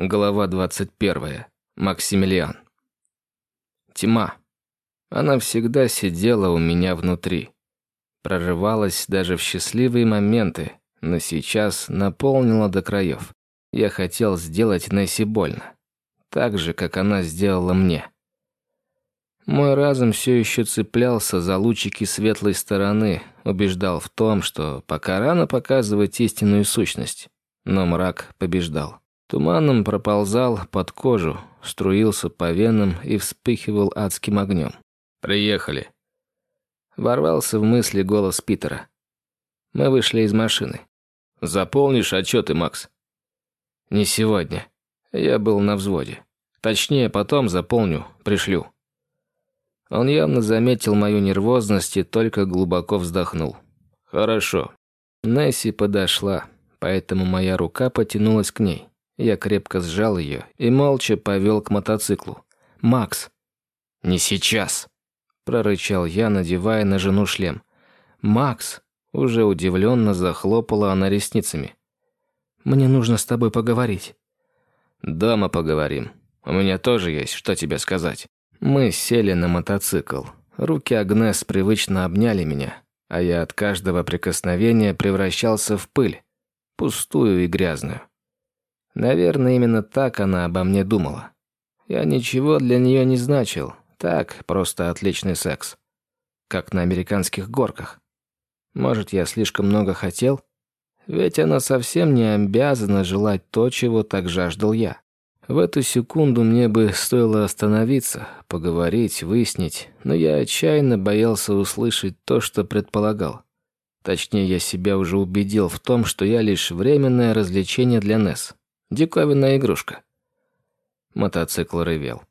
Глава 21. Максимилиан. Тьма. Она всегда сидела у меня внутри. Прорывалась даже в счастливые моменты, но сейчас наполнила до краев. Я хотел сделать Несси больно. Так же, как она сделала мне. Мой разум все еще цеплялся за лучики светлой стороны, убеждал в том, что пока рано показывать истинную сущность. Но мрак побеждал. Туманом проползал под кожу, струился по венам и вспыхивал адским огнем. «Приехали!» Ворвался в мысли голос Питера. Мы вышли из машины. «Заполнишь отчеты, Макс?» «Не сегодня. Я был на взводе. Точнее, потом заполню, пришлю». Он явно заметил мою нервозность и только глубоко вздохнул. «Хорошо». Несси подошла, поэтому моя рука потянулась к ней. Я крепко сжал ее и молча повел к мотоциклу. «Макс!» «Не сейчас!» – прорычал я, надевая на жену шлем. «Макс!» – уже удивленно захлопала она ресницами. «Мне нужно с тобой поговорить». «Дома поговорим. У меня тоже есть, что тебе сказать». Мы сели на мотоцикл. Руки Агнес привычно обняли меня, а я от каждого прикосновения превращался в пыль, пустую и грязную. Наверное, именно так она обо мне думала. Я ничего для нее не значил. Так, просто отличный секс. Как на американских горках. Может, я слишком много хотел? Ведь она совсем не обязана желать то, чего так жаждал я. В эту секунду мне бы стоило остановиться, поговорить, выяснить, но я отчаянно боялся услышать то, что предполагал. Точнее, я себя уже убедил в том, что я лишь временное развлечение для Несс. Диковинная игрушка. Мотоцикл ревел.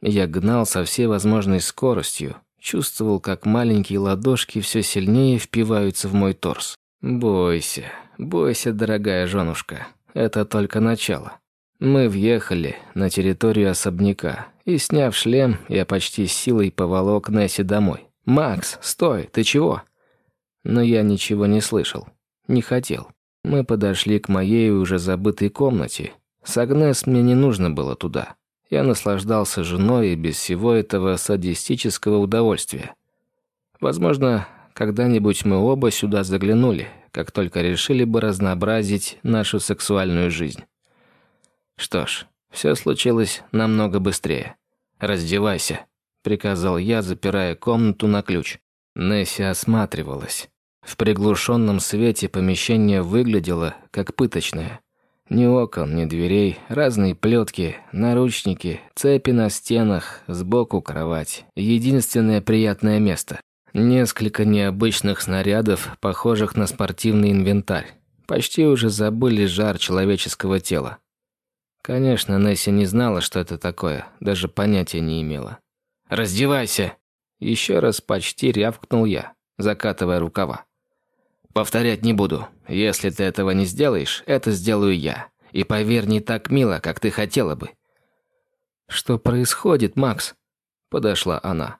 Я гнал со всей возможной скоростью, чувствовал, как маленькие ладошки все сильнее впиваются в мой торс. «Бойся, бойся, дорогая женушка, это только начало». Мы въехали на территорию особняка, и, сняв шлем, я почти силой поволок Несси домой. «Макс, стой, ты чего?» Но я ничего не слышал, не хотел. Мы подошли к моей уже забытой комнате. С Агнес мне не нужно было туда. Я наслаждался женой и без всего этого садистического удовольствия. Возможно, когда-нибудь мы оба сюда заглянули, как только решили бы разнообразить нашу сексуальную жизнь. Что ж, все случилось намного быстрее. «Раздевайся», — приказал я, запирая комнату на ключ. Несси осматривалась. В приглушенном свете помещение выглядело как пыточное. Ни окон, ни дверей, разные плетки, наручники, цепи на стенах, сбоку кровать. Единственное приятное место. Несколько необычных снарядов, похожих на спортивный инвентарь. Почти уже забыли жар человеческого тела. Конечно, Несси не знала, что это такое, даже понятия не имела. «Раздевайся!» Еще раз почти рявкнул я, закатывая рукава. Повторять не буду. Если ты этого не сделаешь, это сделаю я. И поверь, не так мило, как ты хотела бы». «Что происходит, Макс?» Подошла она.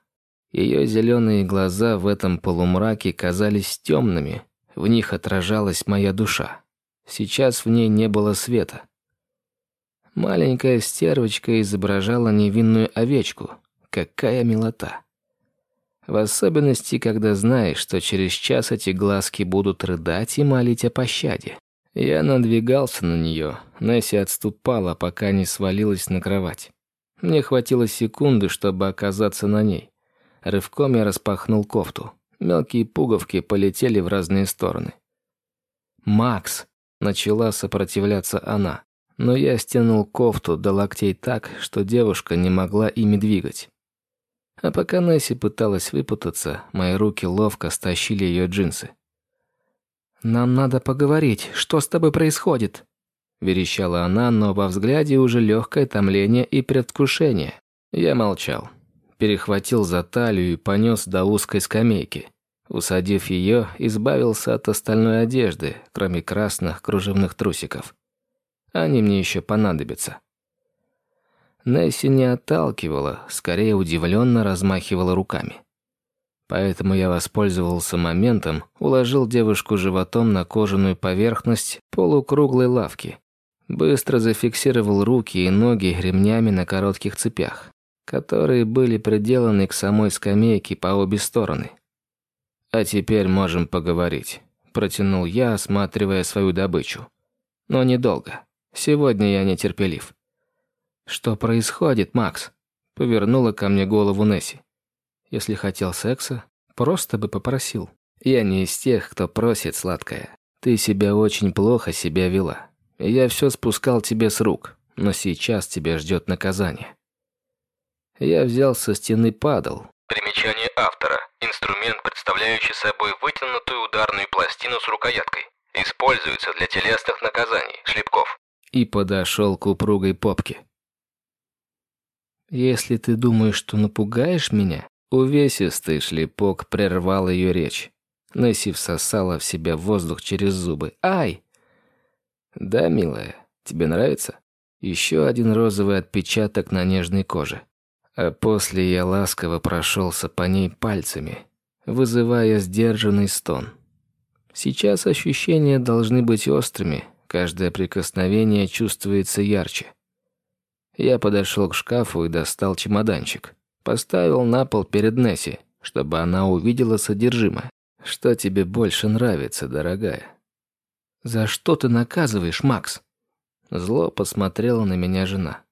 Ее зеленые глаза в этом полумраке казались темными. В них отражалась моя душа. Сейчас в ней не было света. Маленькая стервочка изображала невинную овечку. Какая милота. В особенности, когда знаешь, что через час эти глазки будут рыдать и молить о пощаде. Я надвигался на нее. Несси отступала, пока не свалилась на кровать. Мне хватило секунды, чтобы оказаться на ней. Рывком я распахнул кофту. Мелкие пуговки полетели в разные стороны. «Макс!» — начала сопротивляться она. Но я стянул кофту до локтей так, что девушка не могла ими двигать. А пока Несси пыталась выпутаться, мои руки ловко стащили ее джинсы. «Нам надо поговорить. Что с тобой происходит?» Верещала она, но во взгляде уже легкое томление и предвкушение. Я молчал. Перехватил за талию и понес до узкой скамейки. Усадив ее, избавился от остальной одежды, кроме красных кружевных трусиков. Они мне еще понадобятся. Несси не отталкивала, скорее удивленно размахивала руками. Поэтому я воспользовался моментом, уложил девушку животом на кожаную поверхность полукруглой лавки. Быстро зафиксировал руки и ноги ремнями на коротких цепях, которые были приделаны к самой скамейке по обе стороны. «А теперь можем поговорить», – протянул я, осматривая свою добычу. «Но недолго. Сегодня я нетерпелив». «Что происходит, Макс?» – повернула ко мне голову Несси. «Если хотел секса, просто бы попросил». «Я не из тех, кто просит, сладкая. Ты себя очень плохо себя вела. Я все спускал тебе с рук, но сейчас тебя ждет наказание. Я взял со стены падал. Примечание автора. Инструмент, представляющий собой вытянутую ударную пластину с рукояткой. Используется для телесных наказаний, шлепков. И подошел к упругой попке. Если ты думаешь, что напугаешь меня, увесистый шлепок прервал ее речь. Несси всосала в себя воздух через зубы. «Ай!» «Да, милая, тебе нравится?» Еще один розовый отпечаток на нежной коже. А после я ласково прошелся по ней пальцами, вызывая сдержанный стон. Сейчас ощущения должны быть острыми, каждое прикосновение чувствуется ярче. Я подошел к шкафу и достал чемоданчик. Поставил на пол перед Несси, чтобы она увидела содержимое. Что тебе больше нравится, дорогая? За что ты наказываешь, Макс? Зло посмотрела на меня жена.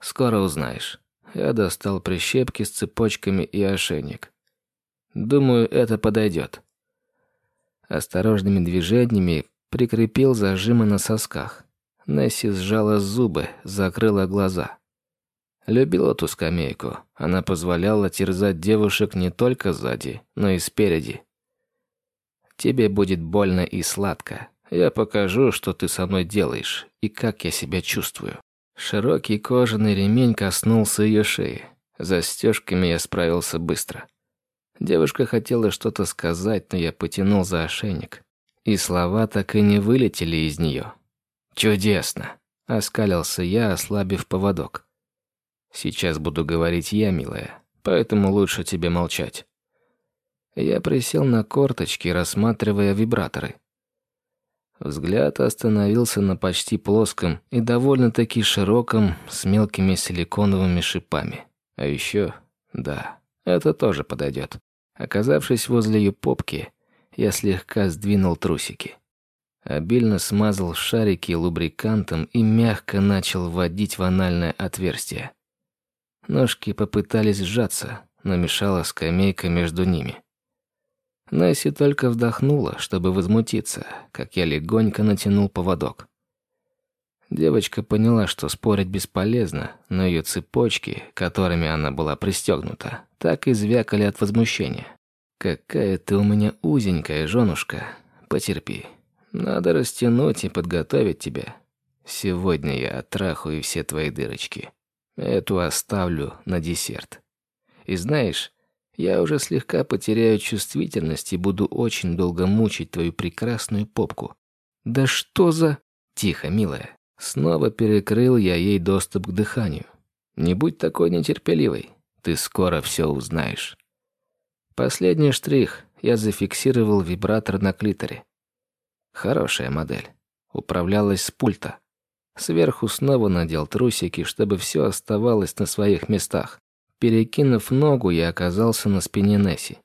Скоро узнаешь. Я достал прищепки с цепочками и ошейник. Думаю, это подойдет. Осторожными движениями прикрепил зажимы на сосках. Несси сжала зубы, закрыла глаза. Любила ту скамейку. Она позволяла терзать девушек не только сзади, но и спереди. Тебе будет больно и сладко. Я покажу, что ты со мной делаешь и как я себя чувствую». Широкий кожаный ремень коснулся ее шеи. Застежками я справился быстро. Девушка хотела что-то сказать, но я потянул за ошейник. И слова так и не вылетели из нее. «Чудесно!» — оскалился я, ослабив поводок. «Сейчас буду говорить я, милая, поэтому лучше тебе молчать». Я присел на корточки, рассматривая вибраторы. Взгляд остановился на почти плоском и довольно-таки широком с мелкими силиконовыми шипами. А еще, да, это тоже подойдет. Оказавшись возле ее попки, я слегка сдвинул трусики. Обильно смазал шарики лубрикантом и мягко начал вводить в анальное отверстие. Ножки попытались сжаться, но мешала скамейка между ними. Несси только вздохнула, чтобы возмутиться, как я легонько натянул поводок. Девочка поняла, что спорить бесполезно, но ее цепочки, которыми она была пристегнута, так и звякали от возмущения. «Какая ты у меня узенькая, женушка. Потерпи. Надо растянуть и подготовить тебя. Сегодня я оттрахаю все твои дырочки. Эту оставлю на десерт. И знаешь, я уже слегка потеряю чувствительность и буду очень долго мучить твою прекрасную попку. Да что за... Тихо, милая. Снова перекрыл я ей доступ к дыханию. Не будь такой нетерпеливой. Ты скоро все узнаешь. Последний штрих. Я зафиксировал вибратор на клиторе. Хорошая модель. Управлялась с пульта. Сверху снова надел трусики, чтобы все оставалось на своих местах. Перекинув ногу, я оказался на спине Несси.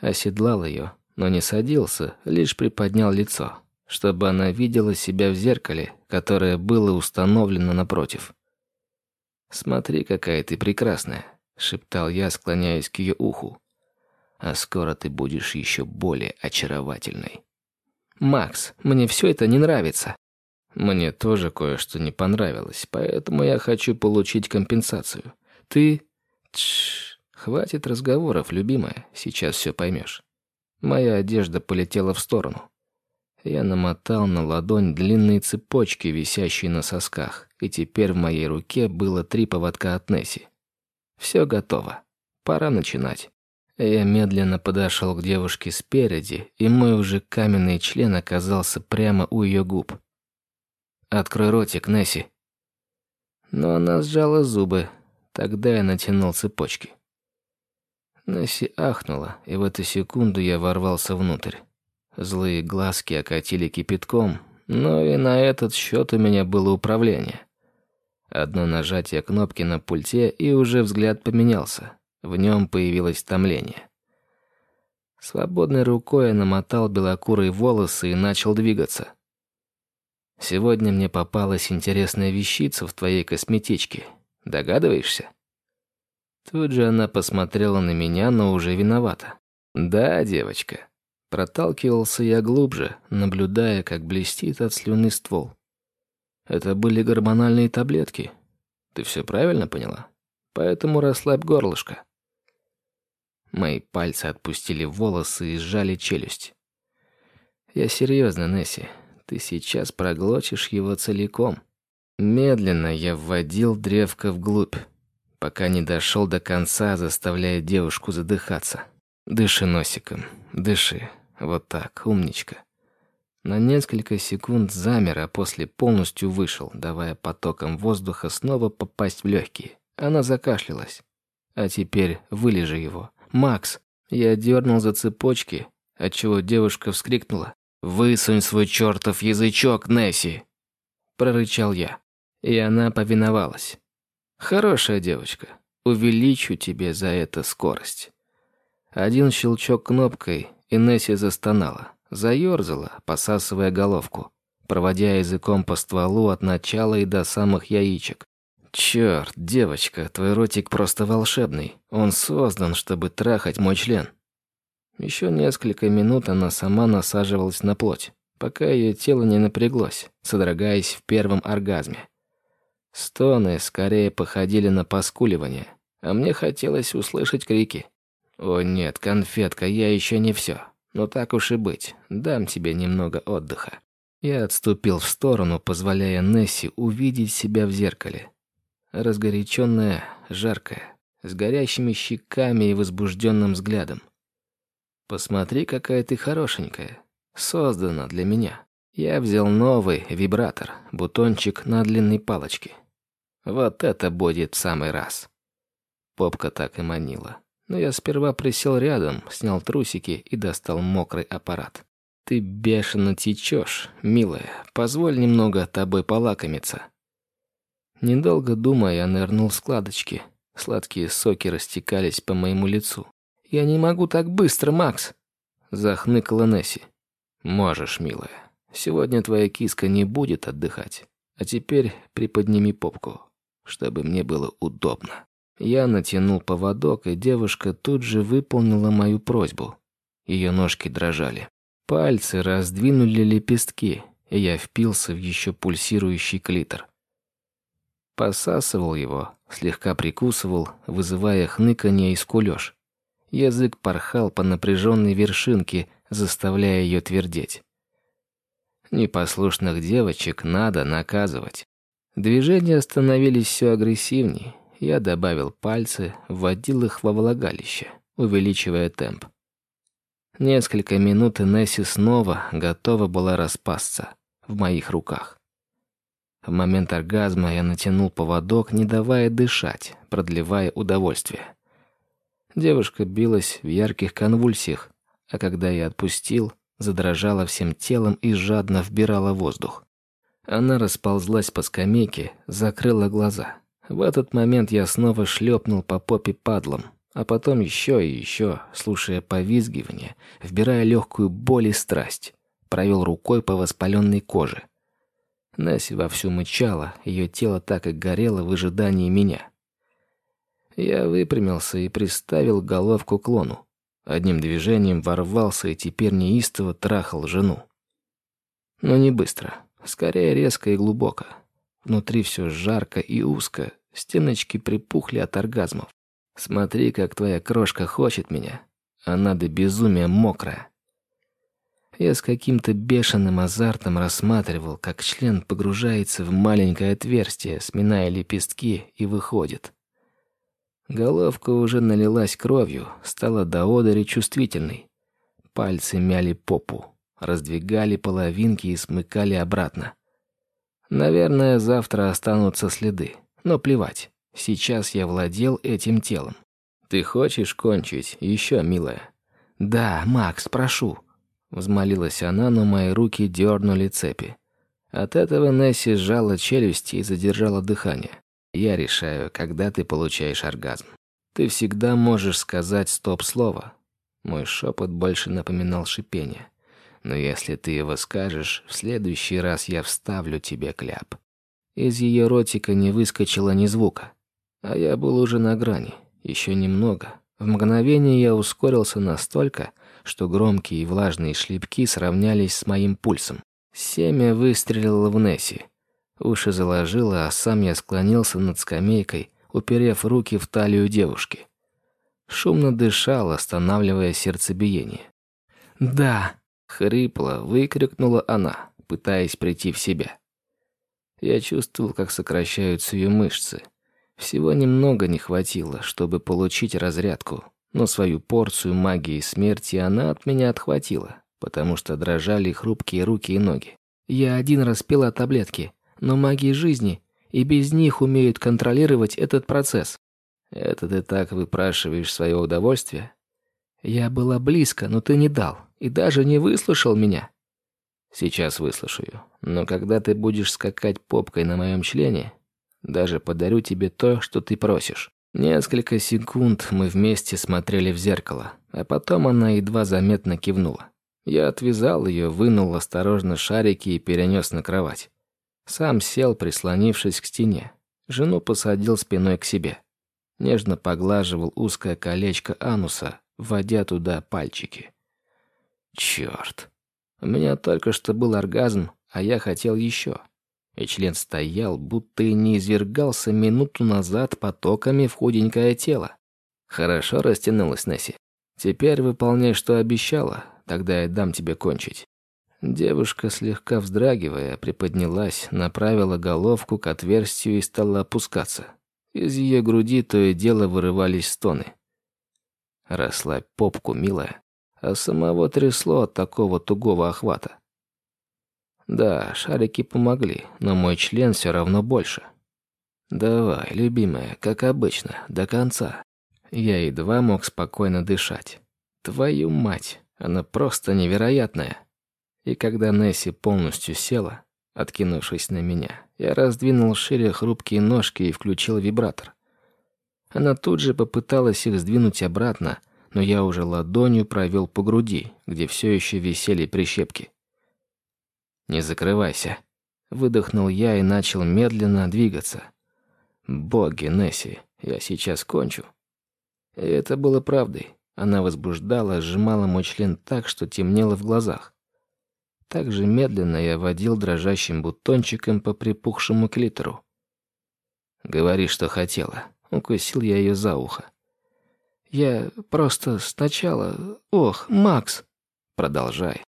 Оседлал ее, но не садился, лишь приподнял лицо, чтобы она видела себя в зеркале, которое было установлено напротив. «Смотри, какая ты прекрасная», — шептал я, склоняясь к ее уху. «А скоро ты будешь еще более очаровательной». «Макс, мне все это не нравится». «Мне тоже кое-что не понравилось, поэтому я хочу получить компенсацию. Ты Тш, хватит разговоров, любимая, сейчас все поймешь. Моя одежда полетела в сторону. Я намотал на ладонь длинные цепочки, висящие на сосках, и теперь в моей руке было три поводка от Несси. Все готово. Пора начинать. Я медленно подошел к девушке спереди, и мой уже каменный член оказался прямо у ее губ. «Открой ротик, Несси». Но она сжала зубы, Тогда я натянул цепочки. Несси ахнула, и в эту секунду я ворвался внутрь. Злые глазки окатили кипятком, Но и на этот счет у меня было управление. Одно нажатие кнопки на пульте, и уже взгляд поменялся. В нем появилось томление. Свободной рукой я намотал белокурые волосы и начал двигаться. «Сегодня мне попалась интересная вещица в твоей косметичке. Догадываешься?» Тут же она посмотрела на меня, но уже виновата. «Да, девочка». Проталкивался я глубже, наблюдая, как блестит от слюны ствол. Это были гормональные таблетки. Ты все правильно поняла? Поэтому расслабь горлышко. Мои пальцы отпустили волосы и сжали челюсть. Я серьезно, Несси. Ты сейчас проглотишь его целиком. Медленно я вводил древко вглубь, пока не дошел до конца, заставляя девушку задыхаться. Дыши носиком, дыши. Вот так, умничка. На несколько секунд замер, а после полностью вышел, давая потоком воздуха снова попасть в легкие. Она закашлялась. А теперь вылежи его. «Макс!» Я дернул за цепочки, отчего девушка вскрикнула. «Высунь свой чертов язычок, Несси!» Прорычал я. И она повиновалась. «Хорошая девочка. Увеличу тебе за это скорость». Один щелчок кнопкой, и Несси застонала. Заёрзала, посасывая головку, проводя языком по стволу от начала и до самых яичек. «Чёрт, девочка, твой ротик просто волшебный. Он создан, чтобы трахать мой член». Еще несколько минут она сама насаживалась на плоть, пока ее тело не напряглось, содрогаясь в первом оргазме. Стоны скорее походили на поскуливание, а мне хотелось услышать крики. «О нет, конфетка, я еще не все. Но так уж и быть, дам тебе немного отдыха». Я отступил в сторону, позволяя Несси увидеть себя в зеркале. Разгоряченная, жаркая, с горящими щеками и возбужденным взглядом. «Посмотри, какая ты хорошенькая. Создана для меня». Я взял новый вибратор, бутончик на длинной палочке. Вот это будет в самый раз. Попка так и манила. Но я сперва присел рядом, снял трусики и достал мокрый аппарат. «Ты бешено течешь, милая. Позволь немного тобой полакомиться». Недолго думая, я нырнул в складочки. Сладкие соки растекались по моему лицу. «Я не могу так быстро, Макс!» Захныкала Несси. «Можешь, милая. Сегодня твоя киска не будет отдыхать. А теперь приподними попку, чтобы мне было удобно». Я натянул поводок, и девушка тут же выполнила мою просьбу. Ее ножки дрожали. Пальцы раздвинули лепестки, и я впился в еще пульсирующий клитор. Посасывал его, слегка прикусывал, вызывая хныканье и скулёж. Язык порхал по напряженной вершинке, заставляя ее твердеть. Непослушных девочек надо наказывать. Движения становились все агрессивнее, я добавил пальцы, вводил их во влагалище, увеличивая темп. Несколько минут Несси снова готова была распасться в моих руках. В момент оргазма я натянул поводок, не давая дышать, продлевая удовольствие. Девушка билась в ярких конвульсиях, а когда я отпустил, задрожала всем телом и жадно вбирала воздух. Она расползлась по скамейке, закрыла глаза. В этот момент я снова шлепнул по попе падлом, а потом еще и еще, слушая повизгивание, вбирая легкую боль и страсть, провел рукой по воспаленной коже. Наси вовсю мычала, ее тело так и горело в ожидании меня. Я выпрямился и приставил головку к лону. Одним движением ворвался и теперь неистово трахал жену. Но не быстро, скорее резко и глубоко. Внутри все жарко и узко, Стеночки припухли от оргазмов. Смотри, как твоя крошка хочет меня. Она до безумия мокрая. Я с каким-то бешеным азартом рассматривал, как член погружается в маленькое отверстие, сминая лепестки, и выходит. Головка уже налилась кровью, стала до одери чувствительной. Пальцы мяли попу, раздвигали половинки и смыкали обратно. Наверное, завтра останутся следы. Но плевать, сейчас я владел этим телом. «Ты хочешь кончить еще, милая?» «Да, Макс, прошу», — взмолилась она, но мои руки дернули цепи. От этого Несси сжала челюсти и задержала дыхание. Я решаю, когда ты получаешь оргазм. Ты всегда можешь сказать стоп-слово. Мой шепот больше напоминал шипение. Но если ты его скажешь, в следующий раз я вставлю тебе кляп. Из ее ротика не выскочило ни звука. А я был уже на грани. Еще немного. В мгновение я ускорился настолько, что громкие и влажные шлепки сравнялись с моим пульсом. Семя выстрелило в Несси. Уши заложило, а сам я склонился над скамейкой, уперев руки в талию девушки. Шумно дышал, останавливая сердцебиение. «Да!» — хрипло выкрикнула она, пытаясь прийти в себя. Я чувствовал, как сокращаются ее мышцы. Всего немного не хватило, чтобы получить разрядку, но свою порцию магии смерти она от меня отхватила, потому что дрожали хрупкие руки и ноги. Я один раз пила таблетки, но магии жизни и без них умеют контролировать этот процесс. Это ты так выпрашиваешь свое удовольствие? Я была близко, но ты не дал и даже не выслушал меня. Сейчас выслушаю, но когда ты будешь скакать попкой на моем члене, даже подарю тебе то, что ты просишь. Несколько секунд мы вместе смотрели в зеркало, а потом она едва заметно кивнула. Я отвязал ее, вынул осторожно шарики и перенес на кровать. Сам сел, прислонившись к стене. Жену посадил спиной к себе. Нежно поглаживал узкое колечко ануса, вводя туда пальчики. Черт. У меня только что был оргазм, а я хотел еще и член стоял, будто и не извергался минуту назад потоками в худенькое тело. Хорошо растянулась Несси. Теперь выполняй, что обещала, тогда я дам тебе кончить. Девушка, слегка вздрагивая, приподнялась, направила головку к отверстию и стала опускаться. Из ее груди то и дело вырывались стоны. Расслабь попку, милая. А самого трясло от такого тугого охвата. Да, шарики помогли, но мой член все равно больше. Давай, любимая, как обычно, до конца. Я едва мог спокойно дышать. Твою мать, она просто невероятная. И когда Несси полностью села, откинувшись на меня, я раздвинул шире хрупкие ножки и включил вибратор. Она тут же попыталась их сдвинуть обратно, но я уже ладонью провел по груди, где все еще висели прищепки. «Не закрывайся», — выдохнул я и начал медленно двигаться. «Боги, Несси, я сейчас кончу». И это было правдой. Она возбуждала, сжимала мой член так, что темнело в глазах. Так же медленно я водил дрожащим бутончиком по припухшему клитору. «Говори, что хотела». Укусил я ее за ухо. «Я просто сначала... Ох, Макс!» «Продолжай».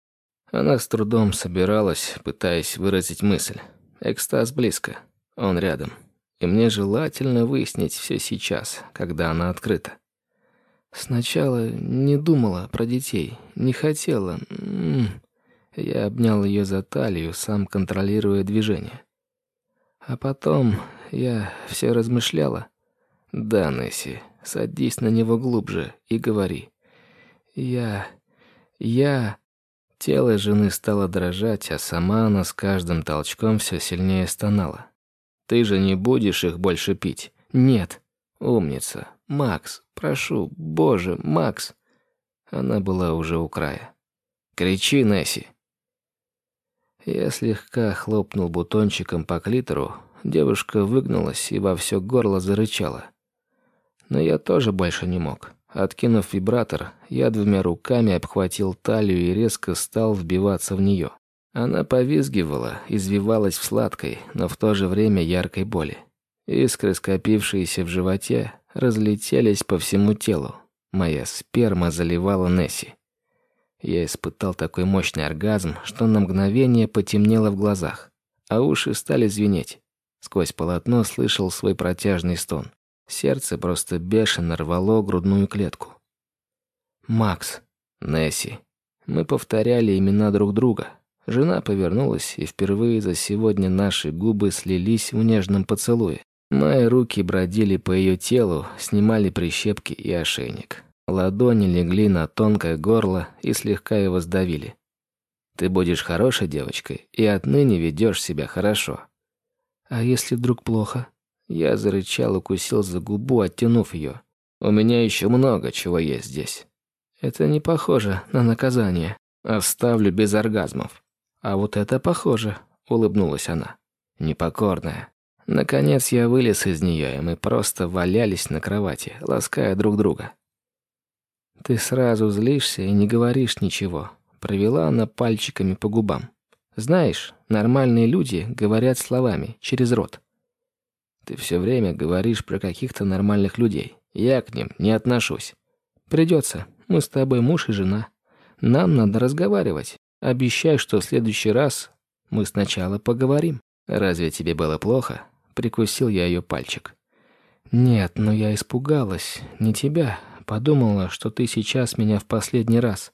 Она с трудом собиралась, пытаясь выразить мысль. Экстаз близко. Он рядом. И мне желательно выяснить все сейчас, когда она открыта. Сначала не думала про детей, не хотела. М-м. Я обнял ее за талию, сам контролируя движение. А потом я все размышляла. Да, Несси, садись на него глубже и говори. Я... я... Тело жены стало дрожать, а сама она с каждым толчком все сильнее стонала. «Ты же не будешь их больше пить?» «Нет». «Умница. Макс, прошу, боже, Макс». Она была уже у края. «Кричи, Несси». Я слегка хлопнул бутончиком по клитору, девушка выгнулась и во все горло зарычала. Но я тоже больше не мог. Откинув вибратор, я двумя руками обхватил талию и резко стал вбиваться в нее. Она повизгивала, извивалась в сладкой, но в то же время яркой боли. Искры, скопившиеся в животе, разлетелись по всему телу. Моя сперма заливала Несси. Я испытал такой мощный оргазм, что на мгновение потемнело в глазах, а уши стали звенеть. Сквозь полотно слышал свой протяжный стон. Сердце просто бешено рвало грудную клетку. Макс, Несси. Мы повторяли имена друг друга. Жена повернулась, и впервые за сегодня наши губы слились в нежном поцелуе. Мои руки бродили по ее телу, снимали прищепки и ошейник. Ладони легли на тонкое горло и слегка его сдавили. Ты будешь хорошей девочкой и отныне ведешь себя хорошо. А если вдруг плохо? Я зарычал, укусил за губу, оттянув ее. У меня еще много чего есть здесь. Это не похоже на наказание. Оставлю без оргазмов. А вот это похоже, улыбнулась она. Непокорная. Наконец я вылез из нее, и мы просто валялись на кровати, лаская друг друга. Ты сразу злишься и не говоришь ничего. Провела она пальчиками по губам. Знаешь, нормальные люди говорят словами, через рот. Ты все время говоришь про каких-то нормальных людей. Я к ним не отношусь. Придется. Мы с тобой муж и жена. Нам надо разговаривать. Обещай, что в следующий раз мы сначала поговорим. Разве тебе было плохо? Прикусил я ее пальчик. Нет, но я испугалась. Не тебя. Подумала, что ты сейчас меня в последний раз.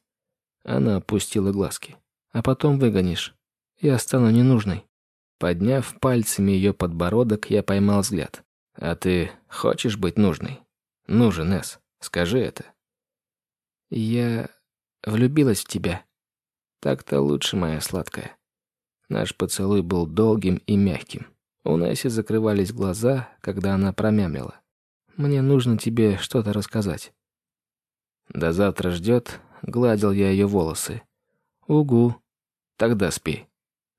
Она опустила глазки. А потом выгонишь. Я стану ненужной. Подняв пальцами ее подбородок, я поймал взгляд. «А ты хочешь быть нужной?» «Нужен, Эс. Скажи это». «Я влюбилась в тебя. Так-то лучше, моя сладкая». Наш поцелуй был долгим и мягким. У Несси закрывались глаза, когда она промямлила. «Мне нужно тебе что-то рассказать». «До завтра ждет», — гладил я ее волосы. «Угу. Тогда спи».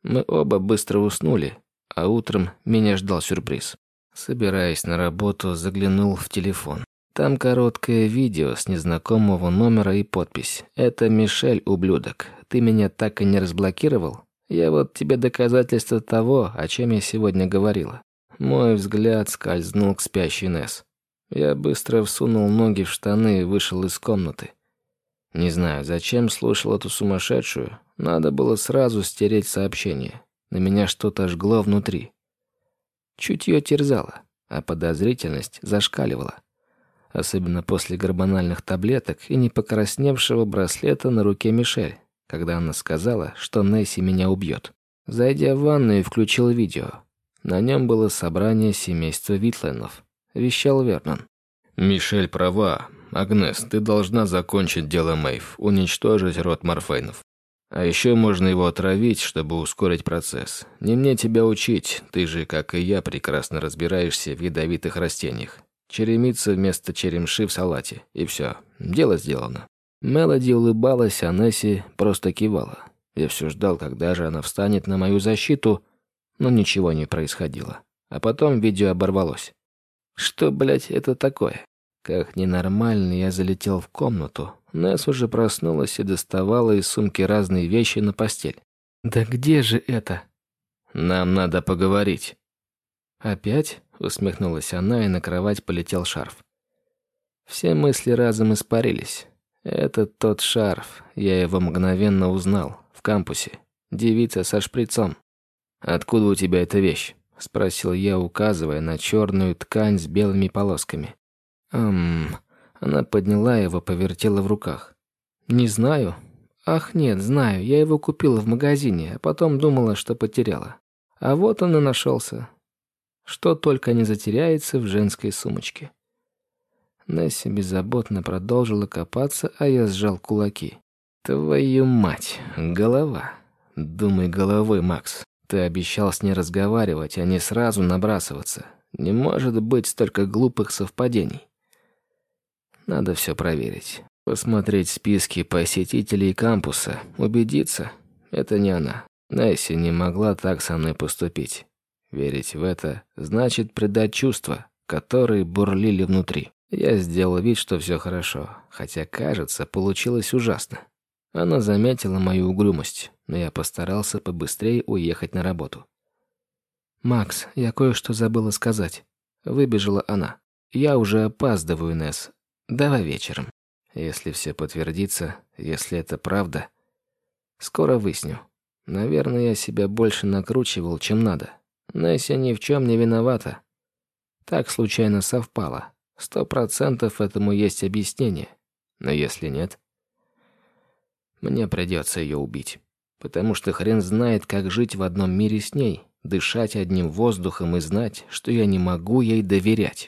Мы оба быстро уснули, а утром меня ждал сюрприз. Собираясь на работу, заглянул в телефон. Там короткое видео с незнакомого номера и подпись. «Это Мишель, ублюдок. Ты меня так и не разблокировал? Я вот тебе доказательство того, о чем я сегодня говорила». Мой взгляд скользнул к спящей Несс. Я быстро всунул ноги в штаны и вышел из комнаты. Не знаю, зачем слушал эту сумасшедшую. Надо было сразу стереть сообщение. На меня что-то жгло внутри. Чутье терзало, а подозрительность зашкаливала. Особенно после гормональных таблеток и непокрасневшего браслета на руке Мишель, когда она сказала, что Несси меня убьет. Зайдя в ванную, включил видео. На нем было собрание семейства Витленов. Вещал Вернон. «Мишель права. Агнес, ты должна закончить дело Мэйв, уничтожить род Морфейнов. А еще можно его отравить, чтобы ускорить процесс. Не мне тебя учить, ты же, как и я, прекрасно разбираешься в ядовитых растениях. Черемица вместо черемши в салате. И все. Дело сделано». Мелоди улыбалась, а Несси просто кивала. Я все ждал, когда же она встанет на мою защиту, но ничего не происходило. А потом видео оборвалось. Что, блядь, это такое? Как ненормально я залетел в комнату. Несс уже проснулась и доставала из сумки разные вещи на постель. «Да где же это?» «Нам надо поговорить». «Опять?» — усмехнулась она, и на кровать полетел шарф. Все мысли разом испарились. Это тот шарф. Я его мгновенно узнал. В кампусе. Девица со шприцом. «Откуда у тебя эта вещь?» — спросил я, указывая на черную ткань с белыми полосками. Эм, она подняла его, повертела в руках. Не знаю. Ах, нет, знаю. Я его купила в магазине, а потом думала, что потеряла. А вот он и нашелся. Что только не затеряется в женской сумочке. Несси беззаботно продолжила копаться, а я сжал кулаки. Твою мать, голова. Думай головой, Макс. Ты обещал с ней разговаривать, а не сразу набрасываться. Не может быть столько глупых совпадений. Надо все проверить. Посмотреть списки посетителей кампуса, убедиться. Это не она. Несси не могла так со мной поступить. Верить в это значит предать чувства, которые бурлили внутри. Я сделал вид, что все хорошо, хотя, кажется, получилось ужасно. Она заметила мою угрюмость, но я постарался побыстрее уехать на работу. «Макс, я кое-что забыла сказать». Выбежала она. «Я уже опаздываю, Несс. Давай вечером. Если все подтвердится, если это правда. Скоро выясню. Наверное, я себя больше накручивал, чем надо. Несси ни в чем не виновата. Так случайно совпало. Сто процентов этому есть объяснение. Но если нет, мне придется ее убить. Потому что хрен знает, как жить в одном мире с ней, дышать одним воздухом и знать, что я не могу ей доверять.